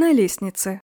на лестнице.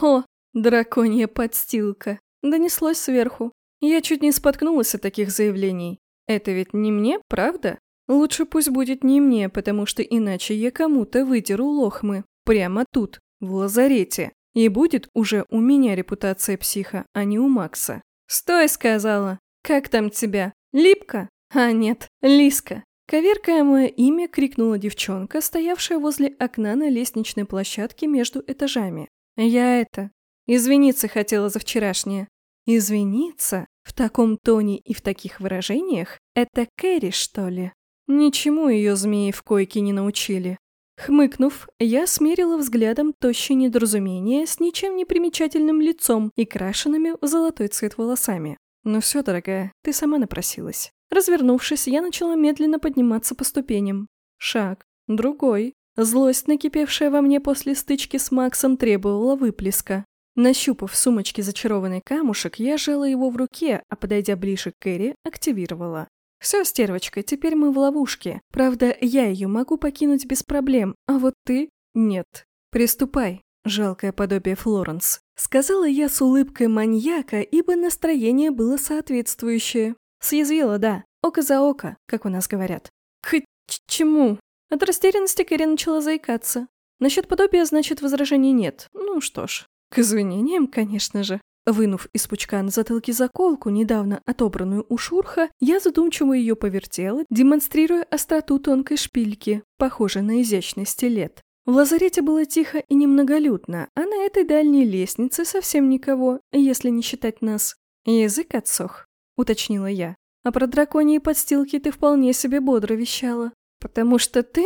«О, драконья подстилка!» Донеслось сверху. Я чуть не споткнулась от таких заявлений. Это ведь не мне, правда? Лучше пусть будет не мне, потому что иначе я кому-то вытеру лохмы. Прямо тут, в лазарете. И будет уже у меня репутация психа, а не у Макса. «Стой!» — сказала. «Как там тебя? Липка?» «А нет, Лиска». Коверкая мое имя, крикнула девчонка, стоявшая возле окна на лестничной площадке между этажами. «Я это... Извиниться хотела за вчерашнее». «Извиниться? В таком тоне и в таких выражениях? Это Кэрри, что ли?» Ничему ее змеи в койке не научили. Хмыкнув, я смерила взглядом тощее недоразумение с ничем не примечательным лицом и крашенными в золотой цвет волосами. «Ну все, дорогая, ты сама напросилась». Развернувшись, я начала медленно подниматься по ступеням. Шаг. Другой. Злость, накипевшая во мне после стычки с Максом, требовала выплеска. Нащупав в сумочке зачарованный камушек, я жала его в руке, а подойдя ближе к Кэрри, активировала. «Все, стервочка, теперь мы в ловушке. Правда, я ее могу покинуть без проблем, а вот ты — нет. Приступай, жалкое подобие Флоренс». Сказала я с улыбкой маньяка, ибо настроение было соответствующее. Съязвила, да, око за око, как у нас говорят. К чему? От растерянности Кэрри начала заикаться. Насчет подобия, значит, возражений нет. Ну что ж, к извинениям, конечно же. Вынув из пучка на затылке заколку, недавно отобранную у Шурха, я задумчиво ее повертела, демонстрируя остроту тонкой шпильки, похожей на изящный стилет. В лазарете было тихо и немноголюдно, а на этой дальней лестнице совсем никого, если не считать нас. Язык отсох, уточнила я. А про драконьи подстилки ты вполне себе бодро вещала. Потому что ты...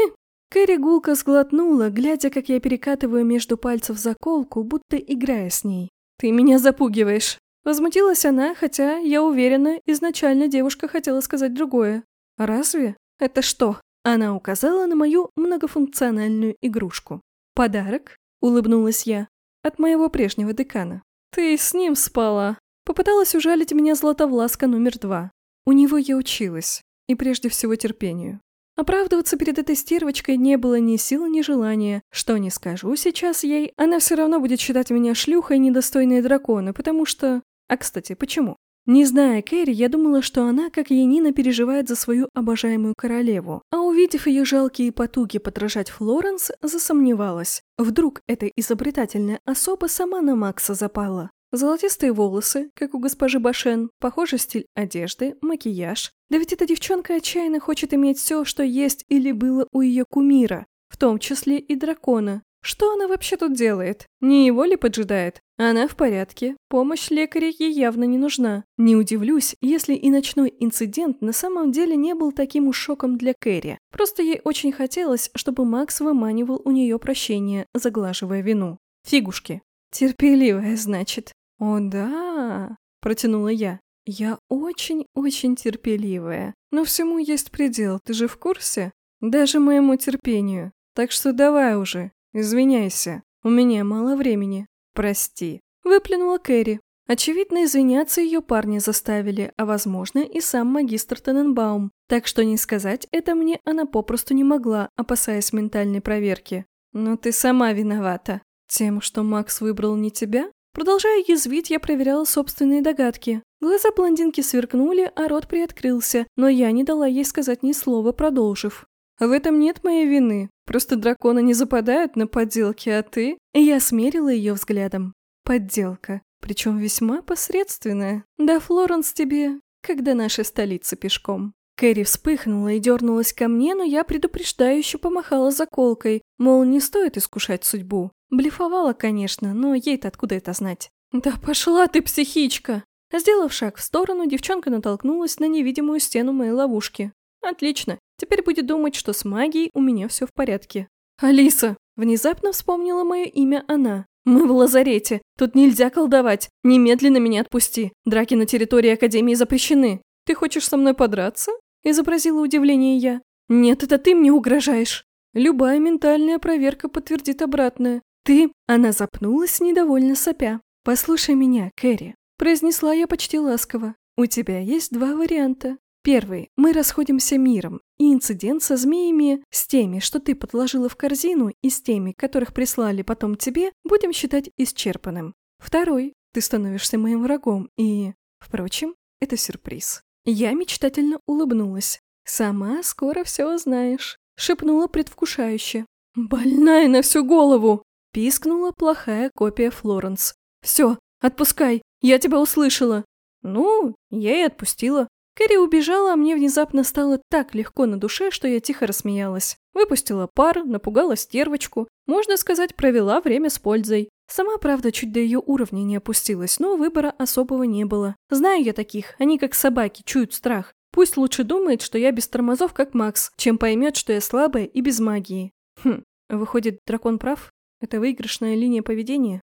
Кэрри гулко сглотнула, глядя, как я перекатываю между пальцев заколку, будто играя с ней. «Ты меня запугиваешь!» Возмутилась она, хотя, я уверена, изначально девушка хотела сказать другое. «Разве? Это что?» Она указала на мою многофункциональную игрушку. «Подарок?» — улыбнулась я. «От моего прежнего декана». «Ты с ним спала?» Попыталась ужалить меня Златовласка номер два. У него я училась. И прежде всего терпению. Оправдываться перед этой стервочкой не было ни сил, ни желания. Что не скажу сейчас ей, она все равно будет считать меня шлюхой, недостойной дракона, потому что... А, кстати, почему? Не зная Кэрри, я думала, что она, как Янина, переживает за свою обожаемую королеву. А увидев ее жалкие потуги подражать Флоренс, засомневалась. Вдруг эта изобретательная особа сама на Макса запала. Золотистые волосы, как у госпожи Башен, похожий стиль одежды, макияж. Да ведь эта девчонка отчаянно хочет иметь все, что есть или было у ее кумира, в том числе и дракона. Что она вообще тут делает? Не его ли поджидает? Она в порядке, помощь лекаря ей явно не нужна. Не удивлюсь, если и ночной инцидент на самом деле не был таким уж шоком для Кэрри. Просто ей очень хотелось, чтобы Макс выманивал у нее прощение, заглаживая вину. Фигушки. Терпеливая, значит. О, да, протянула я. Я очень-очень терпеливая. Но всему есть предел, ты же в курсе? Даже моему терпению. Так что давай уже, извиняйся. У меня мало времени. Прости. Выплюнула Кэрри. Очевидно, извиняться ее парни заставили, а возможно и сам магистр Тененбаум. Так что не сказать это мне она попросту не могла, опасаясь ментальной проверки. Но ты сама виновата. Тем, что Макс выбрал не тебя? Продолжая язвить, я проверяла собственные догадки. Глаза блондинки сверкнули, а рот приоткрылся, но я не дала ей сказать ни слова, продолжив. В этом нет моей вины. Просто драконы не западают на подделки, а ты... И я смерила ее взглядом. Подделка. Причем весьма посредственная. Да, Флоренс тебе, когда наша столица пешком. Кэрри вспыхнула и дернулась ко мне, но я предупреждающе помахала заколкой, мол, не стоит искушать судьбу. Блефовала, конечно, но ей-то откуда это знать? «Да пошла ты, психичка!» Сделав шаг в сторону, девчонка натолкнулась на невидимую стену моей ловушки. «Отлично, теперь будет думать, что с магией у меня все в порядке». «Алиса!» Внезапно вспомнила мое имя она. «Мы в лазарете. Тут нельзя колдовать. Немедленно меня отпусти. Драки на территории Академии запрещены. Ты хочешь со мной подраться?» Изобразила удивление я. «Нет, это ты мне угрожаешь!» Любая ментальная проверка подтвердит обратное. «Ты...» — она запнулась, недовольно сопя. «Послушай меня, Кэрри», — произнесла я почти ласково. «У тебя есть два варианта. Первый. Мы расходимся миром, и инцидент со змеями, с теми, что ты подложила в корзину, и с теми, которых прислали потом тебе, будем считать исчерпанным. Второй. Ты становишься моим врагом, и... Впрочем, это сюрприз. Я мечтательно улыбнулась. «Сама скоро все узнаешь», — шепнула предвкушающе. «Больная на всю голову!» — пискнула плохая копия Флоренс. «Все, отпускай, я тебя услышала!» Ну, я и отпустила. Кэрри убежала, а мне внезапно стало так легко на душе, что я тихо рассмеялась. Выпустила пар, напугала стервочку. Можно сказать, провела время с пользой. Сама, правда, чуть до ее уровня не опустилась, но выбора особого не было. Знаю я таких, они как собаки, чуют страх. Пусть лучше думает, что я без тормозов, как Макс, чем поймет, что я слабая и без магии. Хм, выходит, дракон прав? Это выигрышная линия поведения?